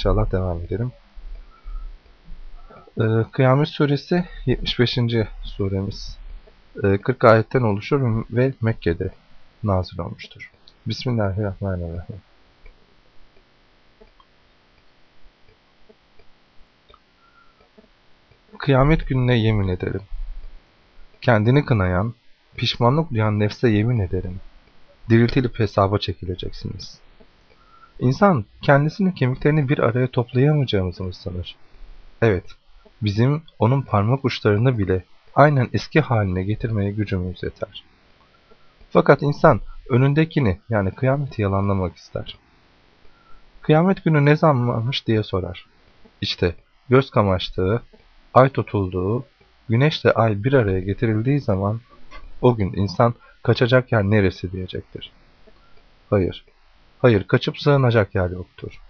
inşallah devam edelim. Ee, Kıyamet suresi 75. suremiz. Ee, 40 ayetten oluşur ve Mekke'de nazil olmuştur. Bismillahirrahmanirrahim. Kıyamet gününe yemin ederim. Kendini kınayan, pişmanlık duyan nefse yemin ederim. Diriltilip hesaba çekileceksiniz. İnsan kendisini kemiklerini bir araya toplayamayacağımızı mı sanır? Evet, bizim onun parmak uçlarını bile aynen eski haline getirmeye gücümüz yeter. Fakat insan önündekini yani kıyameti yalanlamak ister. Kıyamet günü ne zamanmış diye sorar. İşte göz kamaştığı, ay tutulduğu, güneşle ay bir araya getirildiği zaman o gün insan kaçacak yer neresi diyecektir. Hayır, hayır kaçıp sığınacak yer yoktur.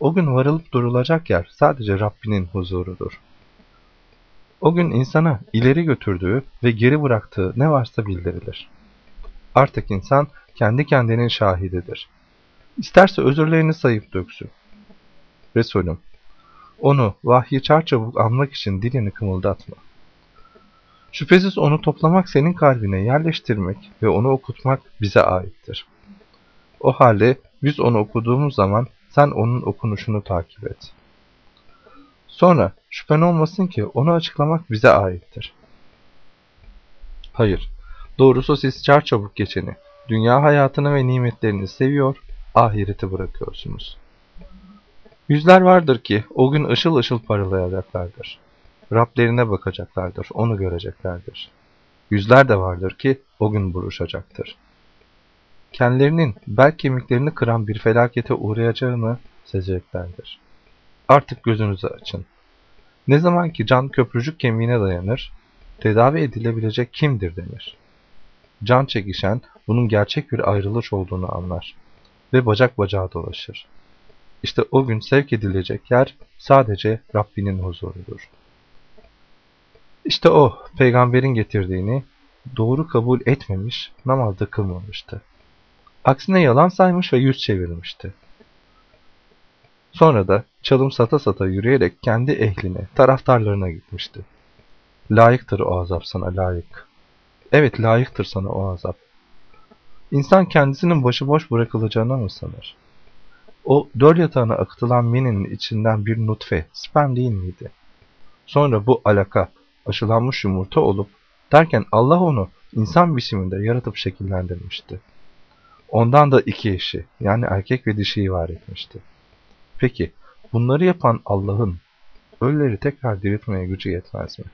O gün varılıp durulacak yer sadece Rabbinin huzurudur. O gün insana ileri götürdüğü ve geri bıraktığı ne varsa bildirilir. Artık insan kendi kendinin şahididir. İsterse özürlerini sayıp döksün. Resulüm, onu vahyi çarçabuk anmak için dilini kımıldatma. Şüphesiz onu toplamak senin kalbine yerleştirmek ve onu okutmak bize aittir. O halde biz onu okuduğumuz zaman sen onun okunuşunu takip et. Sonra şüphen olmasın ki onu açıklamak bize aittir. Hayır, doğrusu siz çarçabuk geçeni, dünya hayatını ve nimetlerini seviyor, ahireti bırakıyorsunuz. Yüzler vardır ki o gün ışıl ışıl paralayacaklardır. Rablerine bakacaklardır, onu göreceklerdir. Yüzler de vardır ki o gün buruşacaktır. Kendilerinin bel kemiklerini kıran bir felakete uğrayacağını sezeceklerdir. Artık gözünüzü açın. Ne zaman ki can köprücük kemiğine dayanır, tedavi edilebilecek kimdir denir. Can çekişen bunun gerçek bir ayrılış olduğunu anlar ve bacak bacağa dolaşır. İşte o gün sevk edilecek yer sadece Rabbinin huzurudur. İşte o peygamberin getirdiğini doğru kabul etmemiş, namazda kılmamıştı. Aksine yalan saymış ve yüz çevirmişti. Sonra da çalım sata sata yürüyerek kendi ehline, taraftarlarına gitmişti. Layıktır o azap sana layık. Evet layıktır sana o azap. İnsan kendisinin başıboş bırakılacağına mı sanır? O döl yatağına akıtılan meninin içinden bir nutfe, sperm değil miydi? Sonra bu alaka, aşılanmış yumurta olup, derken Allah onu insan biçiminde yaratıp şekillendirmişti. Ondan da iki eşi, yani erkek ve dişiyi var etmişti. Peki, bunları yapan Allah'ın ölüleri tekrar diriltmeye gücü yetmez mi?